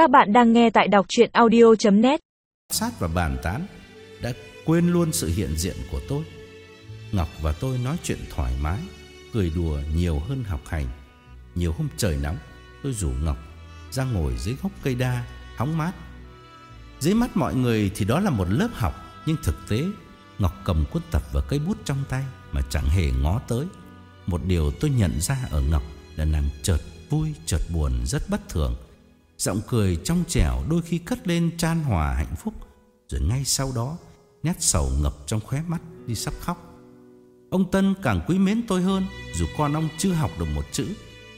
Các bạn đang nghe tại đọc chuyện audio.net sát và bàn tán đã quên luôn sự hiện diện của tôi. Ngọc và tôi nói chuyện thoải mái, cười đùa nhiều hơn học hành. Nhiều hôm trời nóng, tôi rủ Ngọc ra ngồi dưới gốc cây đa, hóng mát. Dưới mắt mọi người thì đó là một lớp học, nhưng thực tế Ngọc cầm cuốn tập và cây bút trong tay mà chẳng hề ngó tới. Một điều tôi nhận ra ở Ngọc là nàng chợt vui, chợt buồn rất bất thường. Giọng cười trong trẻo đôi khi cất lên chan hòa hạnh phúc, rồi ngay sau đó nét sầu ngập trong khóe mắt đi sắp khóc. Ông Tân càng quý mến tôi hơn, dù con ông chưa học được một chữ.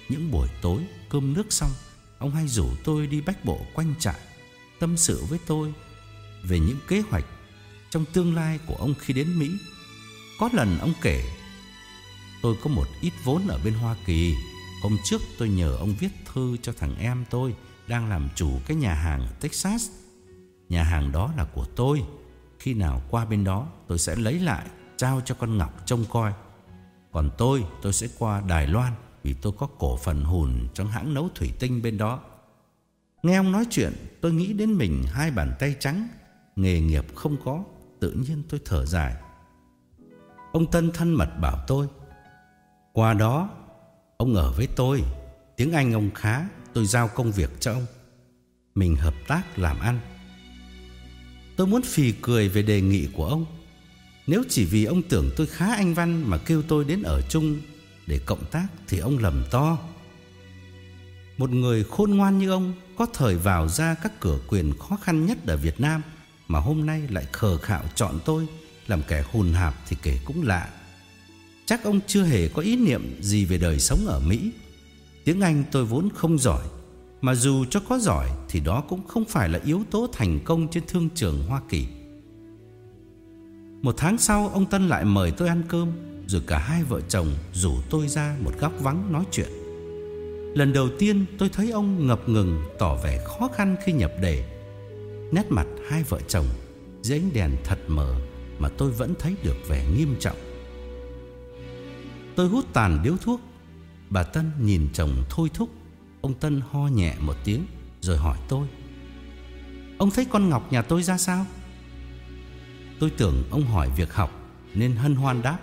Những buổi tối cơm nước xong, ông hay rủ tôi đi bách bộ quanh trại, tâm sự với tôi về những kế hoạch trong tương lai của ông khi đến Mỹ. Có lần ông kể, tôi có một ít vốn ở bên Hoa Kỳ. Hôm trước tôi nhờ ông viết thư cho thằng em tôi đang làm chủ cái nhà hàng ở Texas. Nhà hàng đó là của tôi. Khi nào qua bên đó tôi sẽ lấy lại trao cho con Ngọc trông coi. Còn tôi, tôi sẽ qua Đài Loan vì tôi có cổ phần hùn trong hãng nấu thủy tinh bên đó. Nghe ông nói chuyện, tôi nghĩ đến mình hai bàn tay trắng, nghề nghiệp không có, tự nhiên tôi thở dài. Ông Tân thân mật bảo tôi, qua đó ông ở với tôi, tiếng Anh ông khá, tôi giao công việc cho ông. Mình hợp tác làm ăn. Tôi muốn phì cười về đề nghị của ông. Nếu chỉ vì ông tưởng tôi khá anh văn mà kêu tôi đến ở chung để cộng tác thì ông lầm to. Một người khôn ngoan như ông có thời vào ra các cửa quyền khó khăn nhất ở Việt Nam mà hôm nay lại khờ khạo chọn tôi làm kẻ hùn hạp thì kể cũng lạ. Chắc ông chưa hề có ý niệm gì về đời sống ở Mỹ. Tiếng Anh tôi vốn không giỏi, mà dù cho có giỏi thì đó cũng không phải là yếu tố thành công trên thương trường Hoa Kỳ. Một tháng sau ông Tân lại mời tôi ăn cơm Rồi cả hai vợ chồng rủ tôi ra một góc vắng nói chuyện. Lần đầu tiên tôi thấy ông ngập ngừng tỏ vẻ khó khăn khi nhập đề. Nét mặt hai vợ chồng dưới ánh đèn thật mờ Mà tôi vẫn thấy được vẻ nghiêm trọng. Tôi hút tàn điếu thuốc Bà Tân nhìn chồng thôi thúc. Ông Tân ho nhẹ một tiếng, Rồi hỏi tôi. Ông thấy con Ngọc nhà tôi ra sao? Tôi tưởng ông hỏi việc học, Nên hân hoan đáp.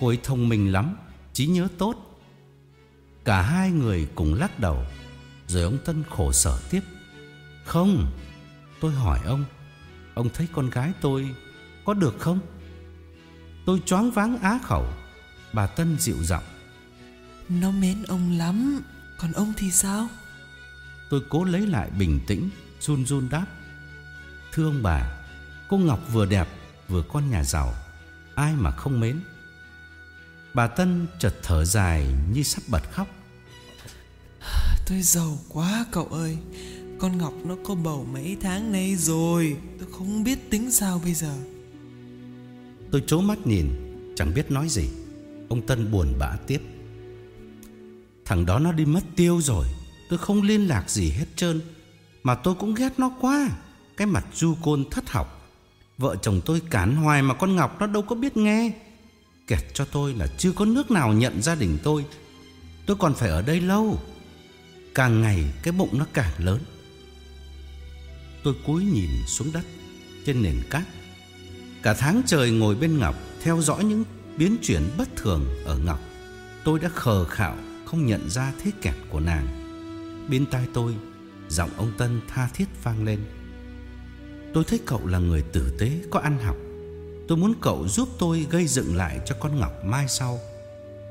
Cô ấy thông minh lắm, trí nhớ tốt. Cả hai người cùng lắc đầu, Rồi ông Tân khổ sở tiếp. Không, Tôi hỏi ông Ông thấy con gái tôi Có được không? Tôi choáng váng á khẩu. Bà Tân dịu giọng. Nó mến ông lắm. Còn ông thì sao? Tôi cố lấy lại bình tĩnh Run run đáp. Thưa ông bà Cô Ngọc vừa đẹp vừa con nhà giàu. Ai mà không mến? Bà Tân chợt thở dài như sắp bật khóc. Tôi giàu quá cậu ơi. Con Ngọc nó có bầu mấy tháng nay rồi. Tôi không biết tính sao bây giờ. Tôi trố mắt nhìn Chẳng biết nói gì. Ông Tân buồn bã tiếp Thằng đó nó đi mất tiêu rồi. Tôi không liên lạc gì hết trơn. Mà tôi cũng ghét nó quá. Cái mặt du côn thất học. Vợ chồng tôi cản hoài mà con Ngọc nó đâu có biết nghe. Kẹt cho tôi là chưa có nước nào nhận gia đình tôi. Tôi còn phải ở đây lâu. Càng ngày cái bụng nó càng lớn. Tôi cúi nhìn xuống đất, Trên nền cát. Cả tháng trời ngồi bên Ngọc, Theo dõi những biến chuyển bất thường ở Ngọc. Tôi đã khờ khạo không nhận ra thế kẹt của nàng. Bên tai tôi, Giọng ông Tân tha thiết vang lên. Tôi thấy cậu là người tử tế, Có ăn học. Tôi muốn cậu giúp tôi gây dựng lại cho con Ngọc mai sau.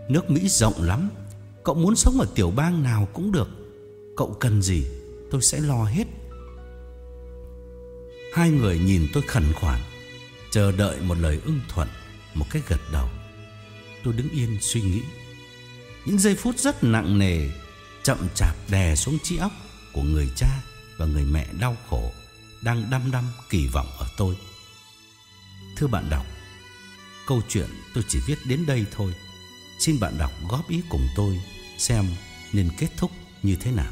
Nước Mỹ rộng lắm, Cậu muốn sống ở tiểu bang nào cũng được. Cậu cần gì, Tôi sẽ lo hết. Hai người nhìn tôi khẩn khoản, Chờ đợi một lời ưng thuận, Một cái gật đầu. Tôi đứng yên suy nghĩ. Những giây phút rất nặng nề Chậm chạp đè xuống trí óc Của người cha và người mẹ đau khổ đang đăm đăm kỳ vọng ở tôi. Thưa bạn đọc, câu chuyện tôi chỉ viết đến đây thôi. Xin bạn đọc góp ý cùng tôi xem nên kết thúc như thế nào.